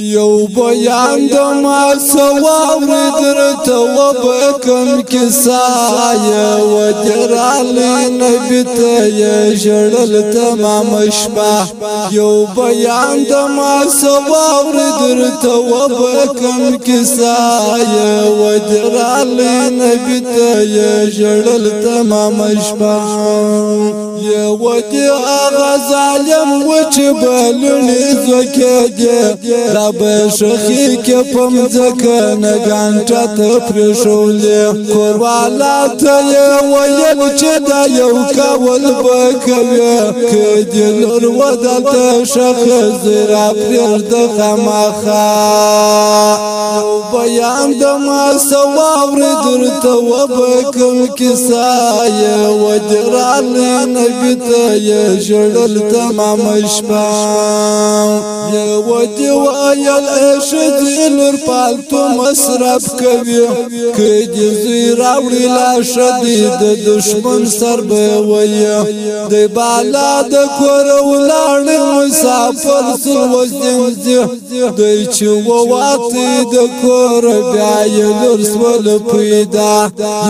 یو بیان د ما سواور درته وبکم کیسه و جرالی نبی ته جړل تمام شپه یو بیان د ما سواور درته وبکم کیسه و جرالی نبی ته جړل تمام شپه یو دی هغه ظالم وچ بللی زکه بشخی کې پم ځکه نه ګانټه ته پرښولې کوروالا ته ویل چې دا یو کول بکوي کې دې لور ودلته شخص را پرېږ د خامخا. بیان د ما سواور درته وبکم کیسه. و درال نبی ته جړل تمام شپه و دی وایل شدی لور پالتو مصرف کوي کدی زی راوړی لا شدی د دشمن سر به ویا د بالا د کور ولاړ مسافر سر وځم د چې وواتی د کور بیا لور سول پیدا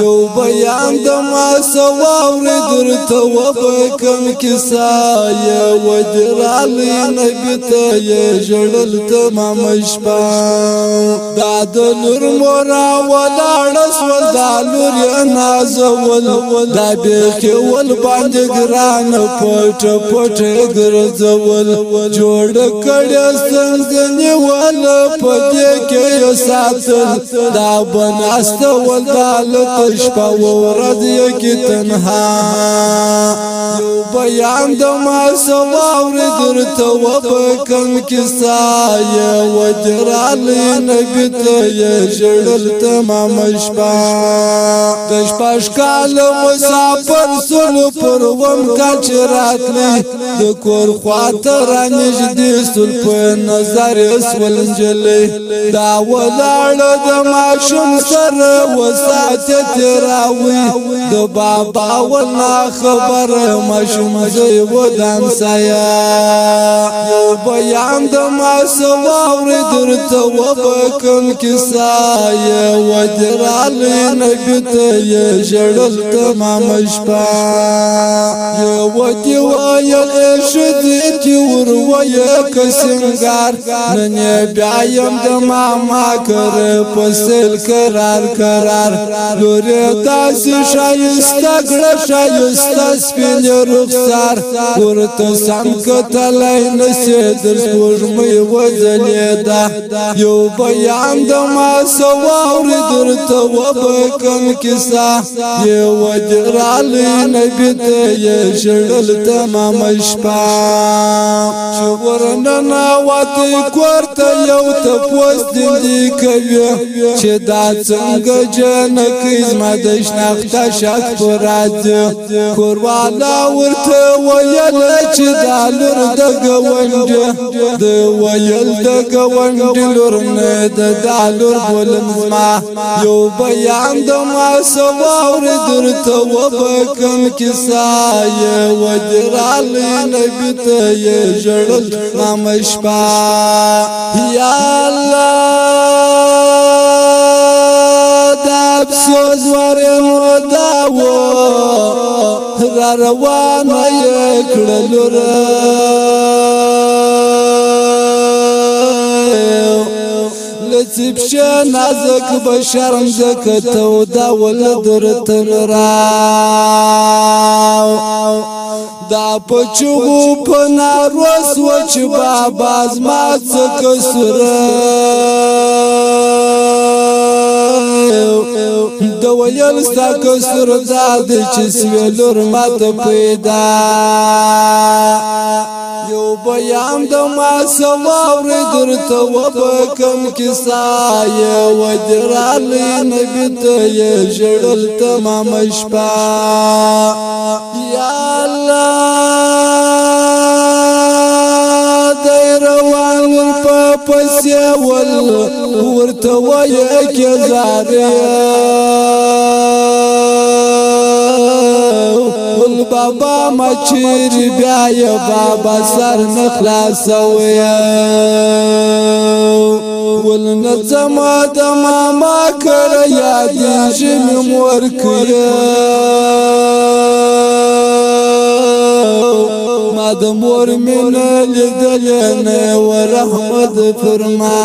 یو بیان د ما سواور درته وبکم کیسه و درالی نبی ته جړل تمام شپه دا د نور مورا ولاړ سول دا لور نازول. دا به کې ول باندې ګران پټ پټ ګرځول. جوړ کړه څنګه ول پدې کې یو ساتل. دا بناست ول دا لټ شپه ورځ کې تنها. بیان د ما سواور درته کم کسا یا وجرالی نبی تا یا جڑل تمام شپا دشپاش کال مسافر سلو پر غم کچ راتلی. دکور خوات رانش دی سل پر نظر اسول جلی دا ولار د ماشوم سر وسات تیراوی د بابا ولا خبر ماشوم زی ودان سایا بیان د ما سواور درته وبکم کیسه و درال نبی ته جړل تمام شپه یو دی وایل شدی تی ور وای کسنګار نن بیایم د ماما کر پسل قرار قرار لور داس شایسته ګړه شایسته سپین رخسار. ورته سم کتلای نشه در سپوږمۍ وځلېده. یو بیان د ما سوار درته وبکم کیسه. یې وجرالی نبی ته یې شړل تمام شپه. چې ورننه واتې کور ته یو تپوس دندې کوي. چې دا څنګه جنکې زما د شناخته شک پر راځي کورواله ورته وایي چې دا لور د گوند د ویل د گوند لور نه د دالور بولم ما یو بیان د ما سواور درته وبکم کیسه و درال نبی ته جړل نام شپا یا الله دا افسوس ورمو داو را روان یې کړل لڅپ شه نازک بشرم زکته او دا ولد رتن را دا پچو پنا روس وچ بابا زما څخه سره د ویل ستا کسر زاد چې سویلور مات پیدا. یو بیان د ما سواور درته وبکم کیسه و درالی نبی ته جړل تمام شپه یا الله پسې ول ورته وای کې زاره ول بابا مچیر بیا یا بابا سر نخلاص ویا ګل نظما د ماما کړ یاد ژمی مور د مور من لیدل نه ورحمت فرما.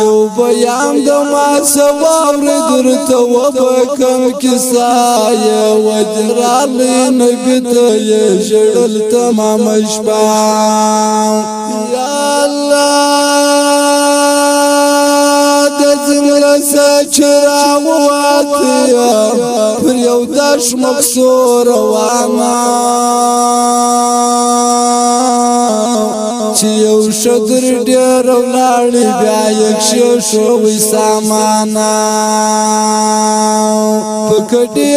یو بیان د ما سوار درته وبکم کیسا یا وجرال نبی ته جړل تمام شپه. یا الله. زمره سچرا واتیا پر یو داش مکسور وأنا چې یو شدر ډیر ولاړی بیا یک شو شو وی سامانا. پکډی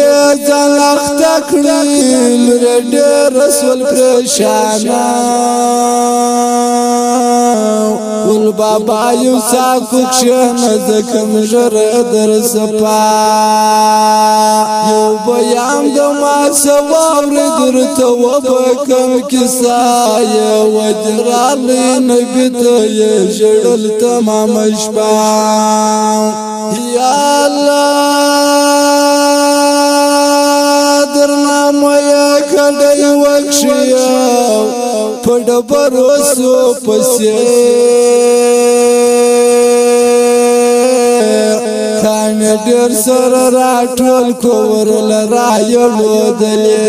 ځان اخت کړی ډیر رسول پرشانا ول بابا یو ساکو کښن زکم ژر در سپا. یو بیان د ما سوار درته وبکم کیسا یو وجرال نبی ته جړل تمام شپه یا الله درنا مې کډي پډبرو سو پسې خان ډېر سر راټول کور لرا یو دلې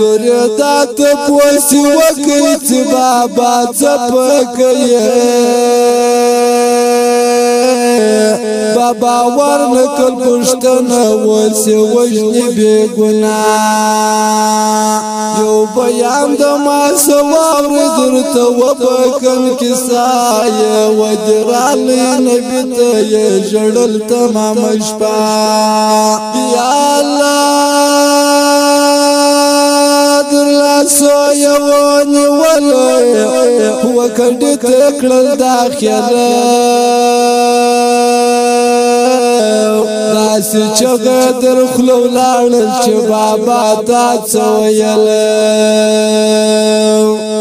لور تا ته پوس وکړي چې بابا څه پکې بابا ور نکل پښتنه وسه وجنی بے ګنا یو بیان د ما سوار درته وبکن کسای وجرال نبی ته جړل تمام شپه. یا الله لاسو یو نیول هو کډ تکړل دا خیال. داس چغه در خلو لاړل چې بابا تا څویل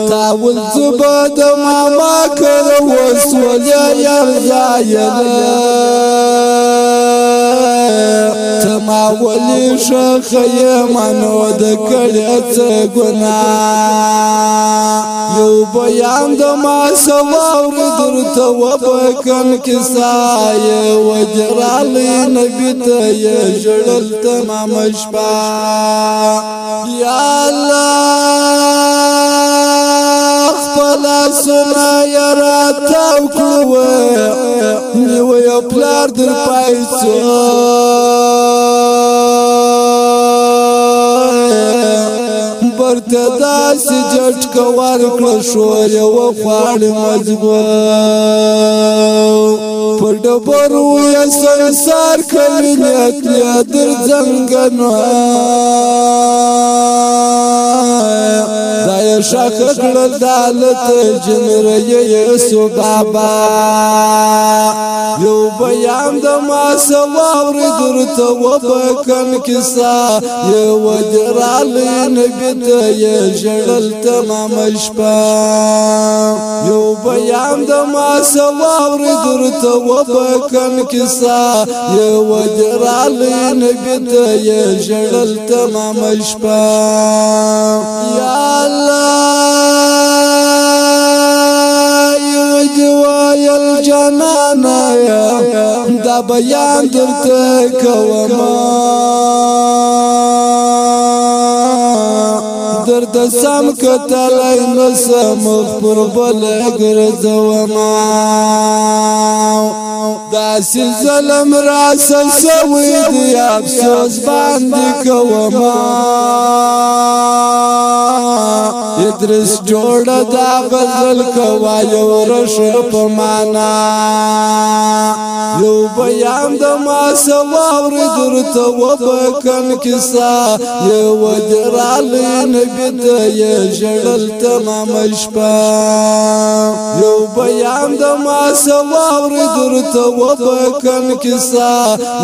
تاول زبا د ماما کړ وسول یا زایل تما ولی شخ یمنو د کړه څه ګنا یو بیان د ما سوار درته وبکن کیسا یې وجرال نبی ته جړل تمام شپه یا الله خپل سنا یرا تاو کړو نیو یو پلار در پایڅو ورته داسې جټکه ورکړه شور یوه خواړې مضبوط په ډبرو یې سنسار کړی نیت یا در ځنګنه شاخ کړل دالت جنره سو بابا یو بیان د ما سواور درته وبکن کیسا یو وجرال نبی ته جړل تمام شپه یو بیان د ما سواور درته وبکن کیسا یو وجرال نبی ته جړل تمام شپه یا الله دا بیان درته کوما درد سم کتلای نسم پر بل ګرځوما داسې ظلم را سوي دی افسوس باندې کوما ادریس جوړ دا غزل کوا یو رش په معنا. یو بیان د ما سوار درته وبکن کیسا یو وجرال نبی ته جړل تمام شپه. یو بیان د ما سوار درته وبکن کیسا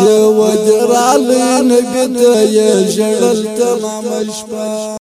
یو وجرال نبی ته جړل تمام شپه